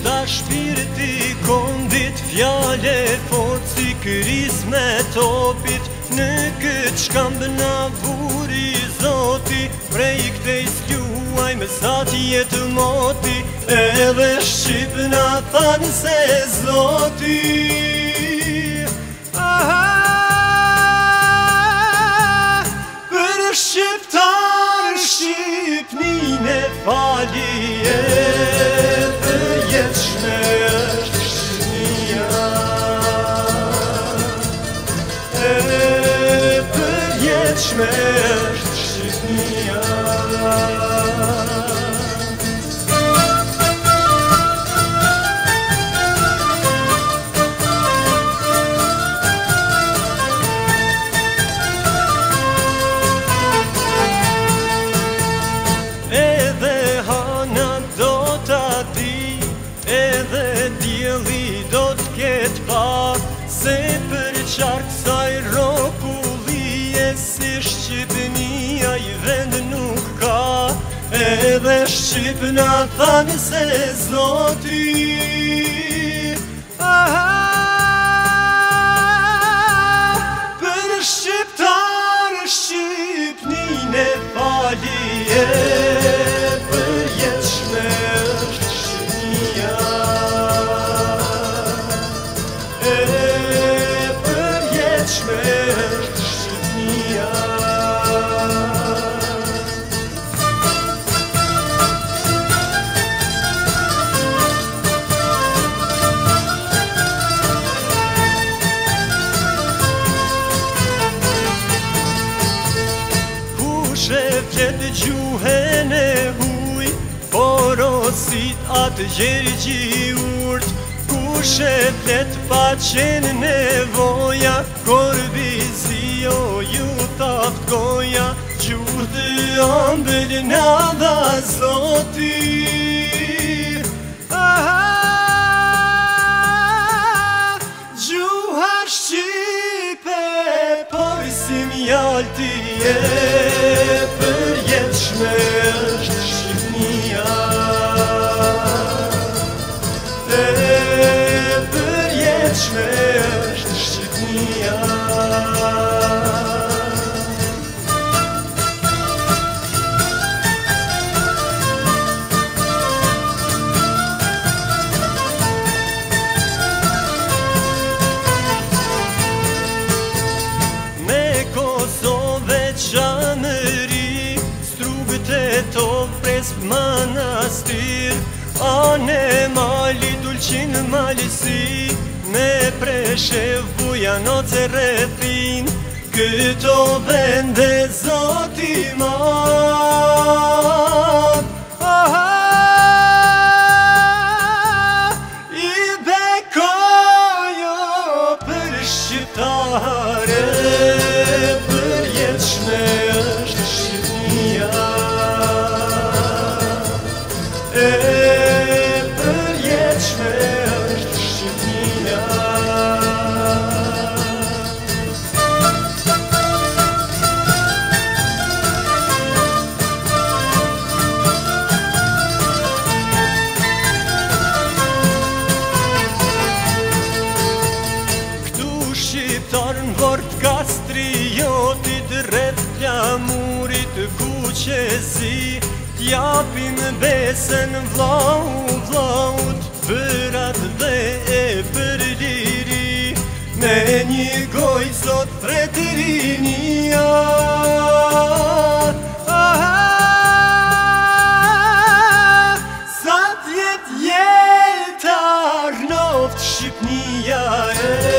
Shta shpiriti kondit, fjale forë si këris me topit Në këtë shkambë na vuri zoti, prej këte i me sa tjetë moti Edhe shqipë në thanë se zoti Shqiptar, Shqipni ne falje është Edhe do t'a di Edhe do Se për qartë saj rogë si Shqipënia i vend nuk ka Edhe Shqipëna thani se zotin të gjuhën e huj Porosit atë gjerë urt Kushet let pa qenë nevoja Korbizi o ju taft goja Gjurët e ambel nga dha zoti shqipe Porisim jalti e yeah. manastir A ne mali dulqin malisi Me preshev buja në cerefin Këto vende zoti marë Kretja murit ku qe zi Tjapin besen vlau, vlaut fërat dhe e për Me një goj sot tretërinia e të jetar Shqipnia e